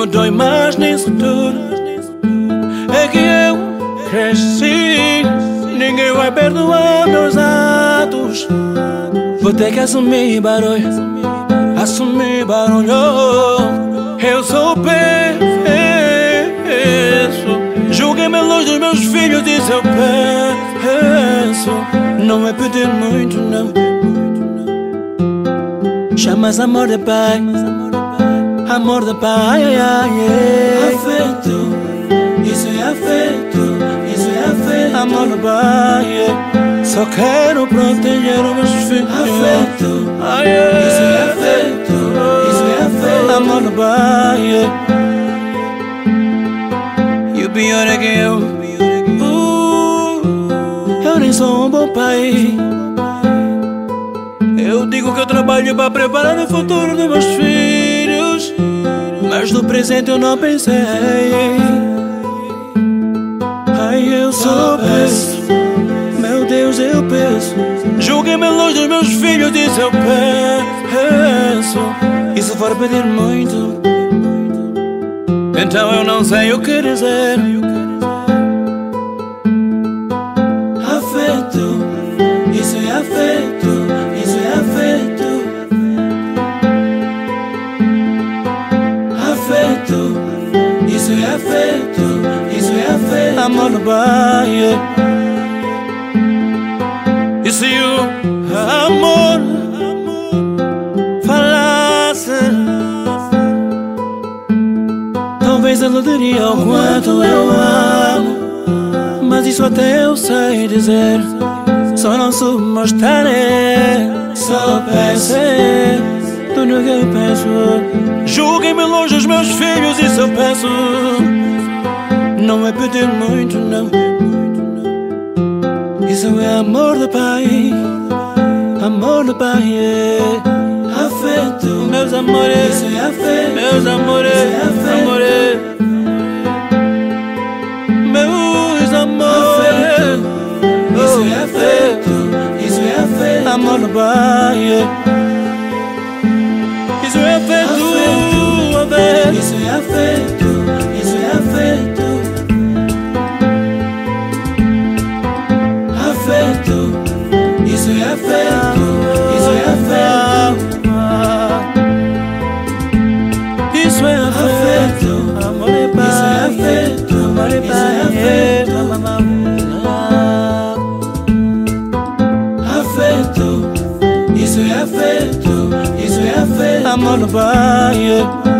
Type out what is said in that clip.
me dói mais nisso tudo é que eu cresci. Ninguém vai perdoar meus atos. Vou ter que assumir barulho, assumir barulho. Eu sou perfeito. Julguei-me longe dos meus filhos, disse eu peço. Não é pedir muito, não. Chamas amor de pai, amor de pai, ai, ai, ai. Afeto, isso é afeto, isso é afeto. Amor de pai, só quero proteger os meus filhos. Afeto, ai. isso é afeto, isso é afeto. Amor de pai, e o pior é que eu, uh, eu nem sou um bom pai. Eu digo que eu trabalho para preparar o futuro dos meus filhos, mas no presente eu não pensei. Ai, eu só peço, meu Deus, eu peço. Julguei-me longe dos meus filhos, disse eu peço. E se for pedir muito, então eu não sei o que dizer. Afeto, isso é afeto, Isso é afeto, isso é afeto. Amor no baile. E se o amor falasse, talvez ela diria o quanto eu amo. Mas isso até eu sei dizer. Só não sou mostrarei. Só peço Julguem-me longe dos meus filhos, isso eu peço. Não é pedir muito, não. Isso é amor do pai, amor do pai, é. Afeto, meus amores, isso é afeto. meus amores, Isso é afeto. amores, meus amores, Isso é afeto, isso é afeto. amor do pai, é. Afeto. Isso é afeto, afeto. Afeto, isso é afeto, isso é afeto. Isso é afeto, Afeto, amor é isso é afeto, amor é isso é pai, Afeto, isso é afeto, isso é afeto. amor no pai.